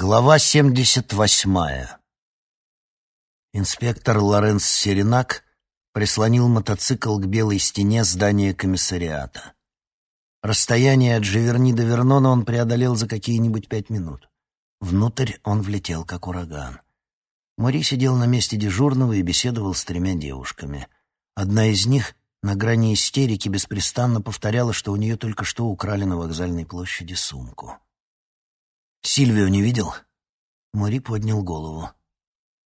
Глава 78. Инспектор Лоренс Серенак прислонил мотоцикл к белой стене здания комиссариата. Расстояние от Живерни до Вернона он преодолел за какие-нибудь пять минут. Внутрь он влетел, как ураган. Мари сидел на месте дежурного и беседовал с тремя девушками. Одна из них на грани истерики беспрестанно повторяла, что у нее только что украли на вокзальной площади сумку. «Сильвию не видел?» Мари поднял голову.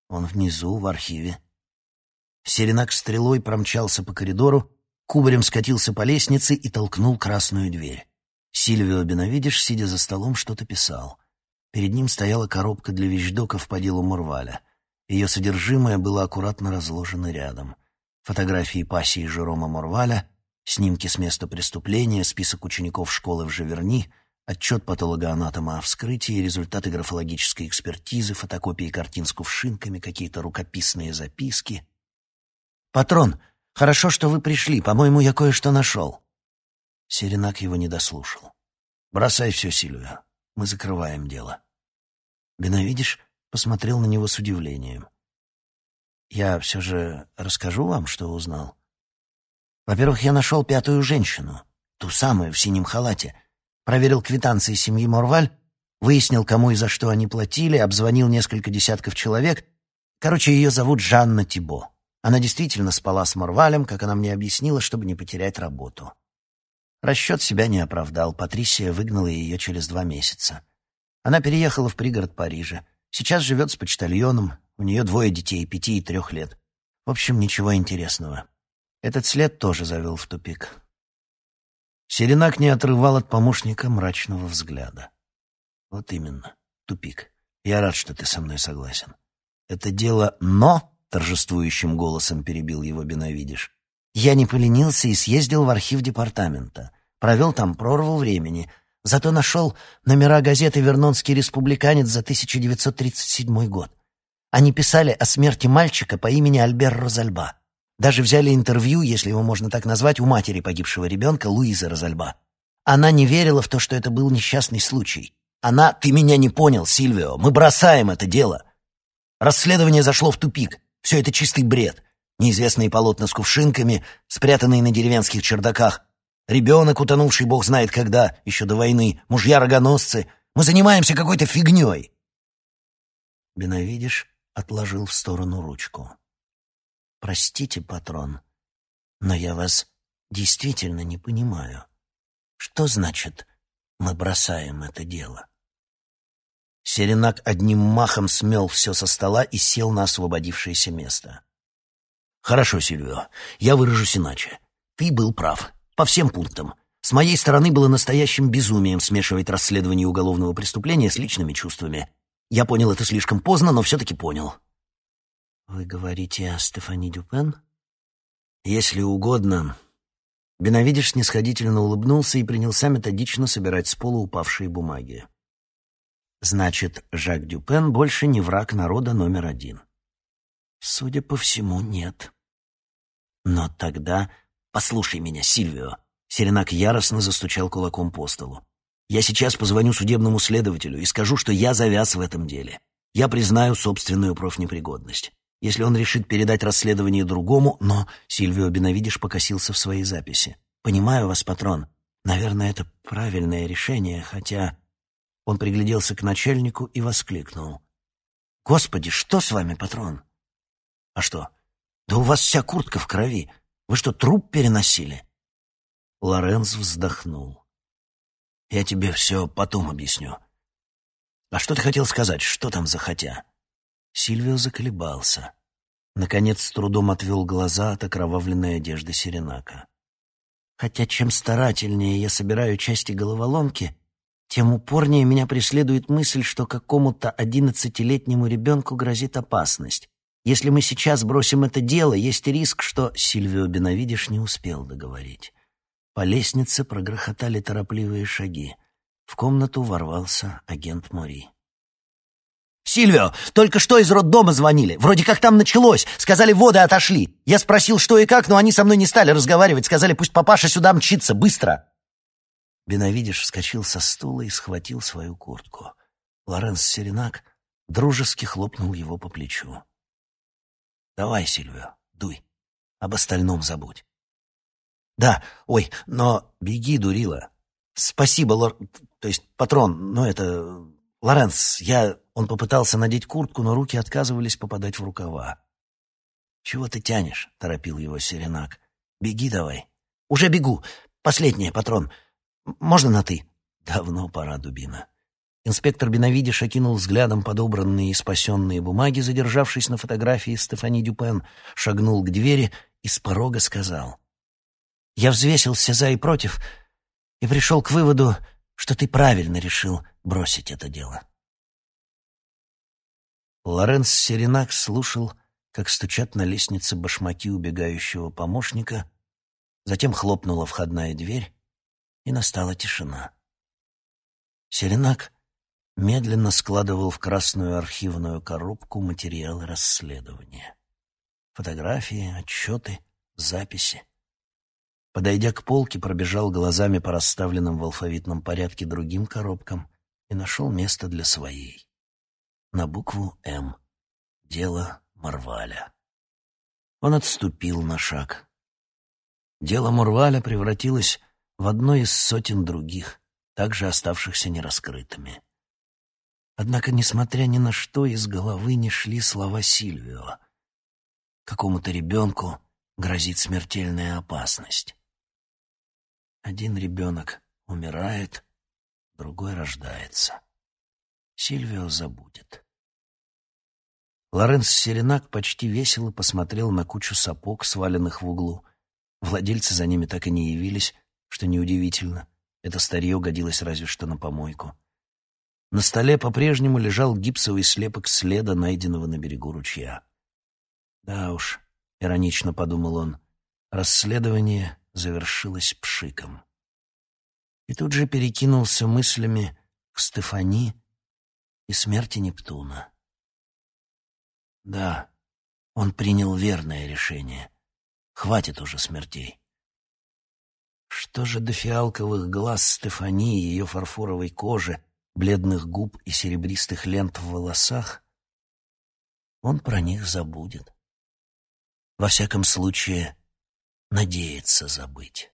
«Он внизу, в архиве». Серенак стрелой промчался по коридору, кубарем скатился по лестнице и толкнул красную дверь. Сильвио Беновидиш, сидя за столом, что-то писал. Перед ним стояла коробка для вещдоков по делу Мурваля. Ее содержимое было аккуратно разложено рядом. Фотографии пассии Жерома Мурваля, снимки с места преступления, список учеников школы в Живерни — Отчет патологоанатома о вскрытии, результаты графологической экспертизы, фотокопии картин с кувшинками, какие-то рукописные записки. «Патрон, хорошо, что вы пришли. По-моему, я кое-что нашел». Серенак его не дослушал. «Бросай все, Сильвия. Мы закрываем дело». Беновидиш посмотрел на него с удивлением. «Я все же расскажу вам, что узнал. Во-первых, я нашел пятую женщину, ту самую в синем халате» проверил квитанции семьи Морваль, выяснил, кому и за что они платили, обзвонил несколько десятков человек. Короче, ее зовут Жанна Тибо. Она действительно спала с Морвалем, как она мне объяснила, чтобы не потерять работу. Расчет себя не оправдал. Патрисия выгнала ее через два месяца. Она переехала в пригород Парижа. Сейчас живет с почтальоном. У нее двое детей, пяти и трех лет. В общем, ничего интересного. Этот след тоже завел в тупик. Серенак не отрывал от помощника мрачного взгляда. «Вот именно. Тупик. Я рад, что ты со мной согласен. Это дело «но», — торжествующим голосом перебил его Беновидиш. «Я не поленился и съездил в архив департамента. Провел там прорву времени. Зато нашел номера газеты «Вернонский республиканец» за 1937 год. Они писали о смерти мальчика по имени Альбер Розальба. Даже взяли интервью, если его можно так назвать, у матери погибшего ребенка Луизы Розальба. Она не верила в то, что это был несчастный случай. Она... Ты меня не понял, Сильвио. Мы бросаем это дело. Расследование зашло в тупик. Все это чистый бред. Неизвестные полотна с кувшинками, спрятанные на деревенских чердаках. Ребенок, утонувший бог знает когда, еще до войны. Мужья-рогоносцы. Мы занимаемся какой-то фигней. Беновидиш отложил в сторону ручку. Простите, патрон, но я вас действительно не понимаю. Что значит «мы бросаем это дело»?» Серенак одним махом смел все со стола и сел на освободившееся место. «Хорошо, Сильвио, я выражусь иначе. Ты был прав. По всем пунктам. С моей стороны было настоящим безумием смешивать расследование уголовного преступления с личными чувствами. Я понял это слишком поздно, но все-таки понял. «Вы говорите о Стефани Дюпен?» «Если угодно». Беновидиш снисходительно улыбнулся и принялся методично собирать с пола упавшие бумаги. «Значит, Жак Дюпен больше не враг народа номер один?» «Судя по всему, нет». «Но тогда...» «Послушай меня, Сильвио!» Серенак яростно застучал кулаком по столу. «Я сейчас позвоню судебному следователю и скажу, что я завяз в этом деле. Я признаю собственную профнепригодность если он решит передать расследование другому, но Сильвио Беновидиш покосился в своей записи. «Понимаю вас, патрон. Наверное, это правильное решение, хотя...» Он пригляделся к начальнику и воскликнул. «Господи, что с вами, патрон?» «А что? Да у вас вся куртка в крови. Вы что, труп переносили?» Лоренц вздохнул. «Я тебе все потом объясню. А что ты хотел сказать? Что там за хотя?» Сильвио заколебался. Наконец, с трудом отвел глаза от окровавленной одежды Серенака. Хотя чем старательнее я собираю части головоломки, тем упорнее меня преследует мысль, что какому-то одиннадцатилетнему ребенку грозит опасность. Если мы сейчас бросим это дело, есть риск, что Сильвио Беновидиш не успел договорить. По лестнице прогрохотали торопливые шаги. В комнату ворвался агент Мори. «Сильвио, только что из роддома звонили. Вроде как там началось. Сказали, воды отошли. Я спросил, что и как, но они со мной не стали разговаривать. Сказали, пусть папаша сюда мчится, быстро!» Беновидиш вскочил со стула и схватил свою куртку. Лоренс Серенак дружески хлопнул его по плечу. «Давай, Сильвио, дуй. Об остальном забудь». «Да, ой, но беги, дурила. Спасибо, Лор... То есть, патрон, ну это... Лоренс, я...» Он попытался надеть куртку, но руки отказывались попадать в рукава. «Чего ты тянешь?» — торопил его Серенак. «Беги давай». «Уже бегу. Последнее, патрон. Можно на «ты»?» «Давно пора, дубина». Инспектор Беновидиш окинул взглядом подобранные и спасенные бумаги, задержавшись на фотографии Стефани Дюпен, шагнул к двери и с порога сказал. «Я взвесил все за и против и пришел к выводу, что ты правильно решил бросить это дело». Лоренс Серенак слушал, как стучат на лестнице башмаки убегающего помощника, затем хлопнула входная дверь, и настала тишина. Серенак медленно складывал в красную архивную коробку материалы расследования. Фотографии, отчеты, записи. Подойдя к полке, пробежал глазами по расставленным в алфавитном порядке другим коробкам и нашел место для своей. На букву «М». Дело Марваля. Он отступил на шаг. Дело Мурваля превратилось в одно из сотен других, также оставшихся нераскрытыми. Однако, несмотря ни на что, из головы не шли слова Сильвио. Какому-то ребенку грозит смертельная опасность. Один ребенок умирает, другой рождается. Сильвио забудет. Лоренс Серенак почти весело посмотрел на кучу сапог, сваленных в углу. Владельцы за ними так и не явились, что неудивительно. Это старье годилось разве что на помойку. На столе по-прежнему лежал гипсовый слепок следа, найденного на берегу ручья. «Да уж», — иронично подумал он, — расследование завершилось пшиком. И тут же перекинулся мыслями к Стефани и смерти Нептуна. Да, он принял верное решение. Хватит уже смертей. Что же до фиалковых глаз Стефани и ее фарфоровой кожи, бледных губ и серебристых лент в волосах, он про них забудет. Во всяком случае, надеется забыть.